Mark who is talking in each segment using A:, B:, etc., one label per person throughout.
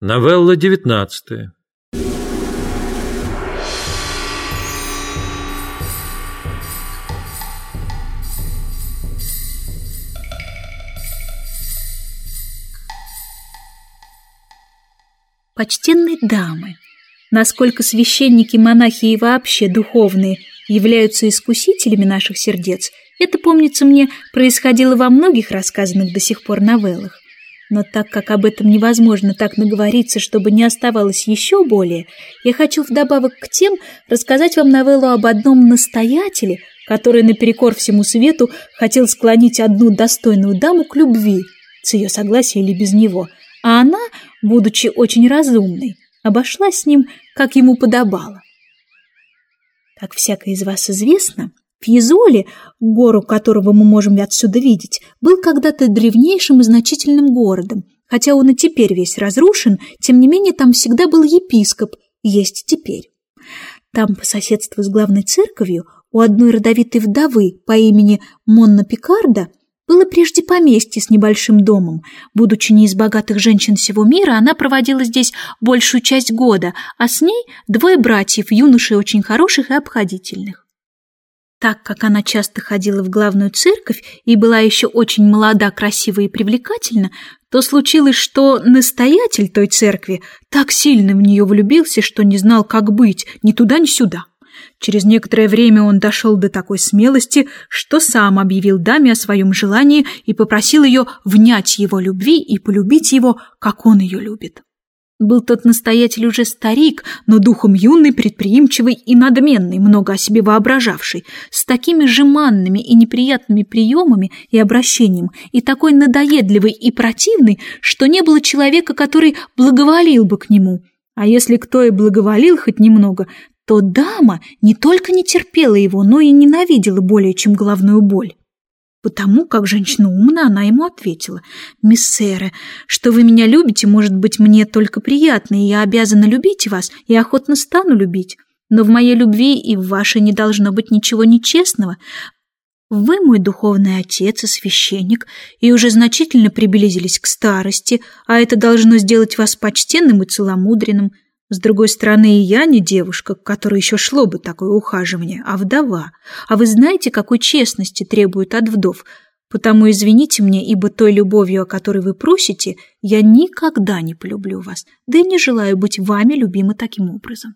A: Новелла девятнадцатая.
B: Почтенные дамы, насколько священники, монахи и вообще духовные являются искусителями наших сердец, это, помнится мне, происходило во многих рассказанных до сих пор новеллах. Но так как об этом невозможно так наговориться, чтобы не оставалось еще более, я хочу вдобавок к тем рассказать вам новеллу об одном настоятеле, который наперекор всему свету хотел склонить одну достойную даму к любви, с ее согласия или без него, а она, будучи очень разумной, обошлась с ним, как ему подобало. Как всяко из вас известно, Фьезоле, гору которого мы можем отсюда видеть, был когда-то древнейшим и значительным городом. Хотя он и теперь весь разрушен, тем не менее там всегда был епископ, есть теперь. Там, по соседству с главной церковью, у одной родовитой вдовы по имени Монна Пикарда было прежде поместье с небольшим домом. Будучи не из богатых женщин всего мира, она проводила здесь большую часть года, а с ней двое братьев, юношей очень хороших и обходительных. Так как она часто ходила в главную церковь и была еще очень молода, красива и привлекательна, то случилось, что настоятель той церкви так сильно в нее влюбился, что не знал, как быть ни туда, ни сюда. Через некоторое время он дошел до такой смелости, что сам объявил даме о своем желании и попросил ее внять его любви и полюбить его, как он ее любит. Был тот настоятель уже старик, но духом юный, предприимчивый и надменный, много о себе воображавший, с такими жеманными и неприятными приемами и обращением, и такой надоедливый и противный, что не было человека, который благоволил бы к нему. А если кто и благоволил хоть немного, то дама не только не терпела его, но и ненавидела более, чем головную боль. Потому как женщина умная, она ему ответила. «Миссере, что вы меня любите, может быть, мне только приятно, и я обязана любить вас, и охотно стану любить. Но в моей любви и в вашей не должно быть ничего нечестного. Вы мой духовный отец и священник, и уже значительно приблизились к старости, а это должно сделать вас почтенным и целомудренным». С другой стороны, и я не девушка, к которой еще шло бы такое ухаживание, а вдова. А вы знаете, какой честности требуют от вдов? Потому извините мне, ибо той любовью, о которой вы просите, я никогда не полюблю вас, да и не желаю быть вами любимы таким образом.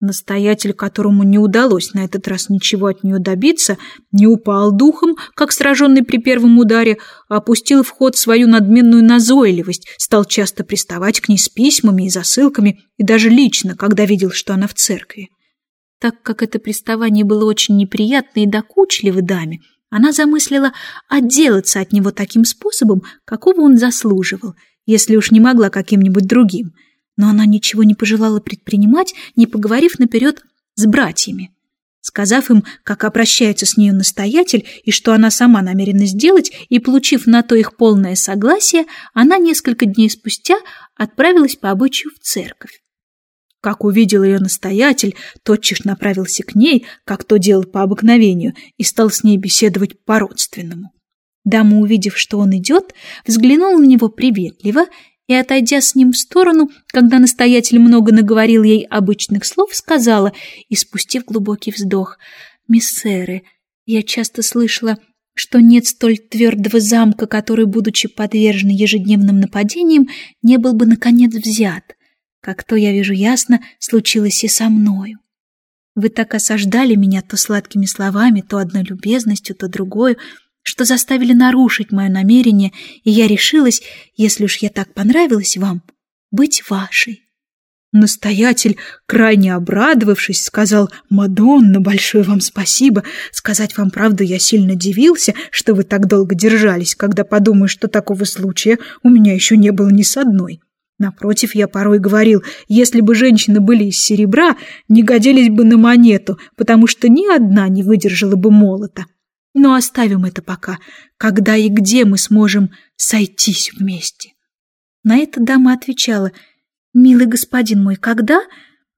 B: Настоятель, которому не удалось на этот раз ничего от нее добиться, не упал духом, как сраженный при первом ударе, а опустил в ход свою надменную назойливость, стал часто приставать к ней с письмами и засылками, и даже лично, когда видел, что она в церкви. Так как это приставание было очень неприятно и докучливо даме, она замыслила отделаться от него таким способом, какого он заслуживал, если уж не могла каким-нибудь другим – но она ничего не пожелала предпринимать, не поговорив наперед с братьями. Сказав им, как обращается с нею настоятель и что она сама намерена сделать, и получив на то их полное согласие, она несколько дней спустя отправилась по обычаю в церковь. Как увидел ее настоятель, тотчас направился к ней, как то делал по обыкновению, и стал с ней беседовать по-родственному. Дама, увидев, что он идет, взглянула на него приветливо и, отойдя с ним в сторону, когда настоятель много наговорил ей обычных слов, сказала, и спустив глубокий вздох, «Миссеры, я часто слышала, что нет столь твердого замка, который, будучи подвержен ежедневным нападениям, не был бы, наконец, взят. Как то, я вижу ясно, случилось и со мною. Вы так осаждали меня то сладкими словами, то одной любезностью, то другой, что заставили нарушить мое намерение, и я решилась, если уж я так понравилась вам, быть вашей. Настоятель, крайне обрадовавшись, сказал, «Мадонна, большое вам спасибо. Сказать вам правду, я сильно дивился, что вы так долго держались, когда подумаю, что такого случая у меня еще не было ни с одной. Напротив, я порой говорил, если бы женщины были из серебра, не годились бы на монету, потому что ни одна не выдержала бы молота. Но оставим это пока, когда и где мы сможем сойтись вместе. На это дама отвечала, «Милый господин мой, когда?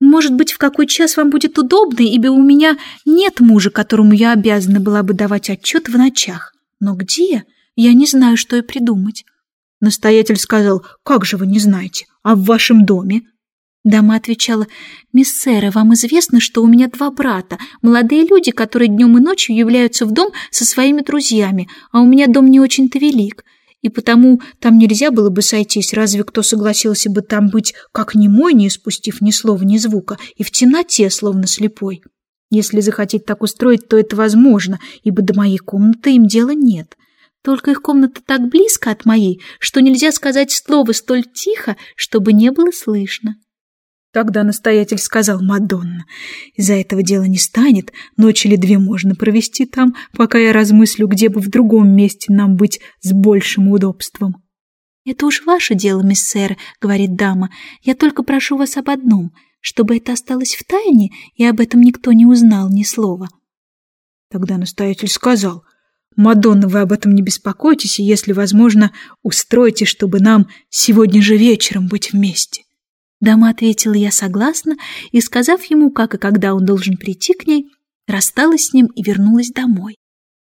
B: Может быть, в какой час вам будет удобно, ибо у меня нет мужа, которому я обязана была бы давать отчет в ночах. Но где? Я не знаю, что и придумать». Настоятель сказал, как же вы не знаете, а в вашем доме? Дама отвечала, «Мисс Сэра, вам известно, что у меня два брата, молодые люди, которые днем и ночью являются в дом со своими друзьями, а у меня дом не очень-то велик, и потому там нельзя было бы сойтись, разве кто согласился бы там быть как немой, не испустив ни слова, ни звука, и в темноте, словно слепой. Если захотеть так устроить, то это возможно, ибо до моей комнаты им дела нет». Только их комната так близко от моей, что нельзя сказать слово столь тихо, чтобы не было слышно. Тогда настоятель сказал Мадонна, из-за этого дела не станет, ночь или две можно провести там, пока я размыслю, где бы в другом месте нам быть с большим удобством. «Это уж ваше дело, мисс Сэр», — говорит дама. «Я только прошу вас об одном, чтобы это осталось в тайне, и об этом никто не узнал ни слова». Тогда настоятель сказал, «Мадонна, вы об этом не беспокойтесь, и, если возможно, устройте, чтобы нам сегодня же вечером быть вместе». Дама ответила я согласна, и, сказав ему, как и когда он должен прийти к ней, рассталась с ним и вернулась домой.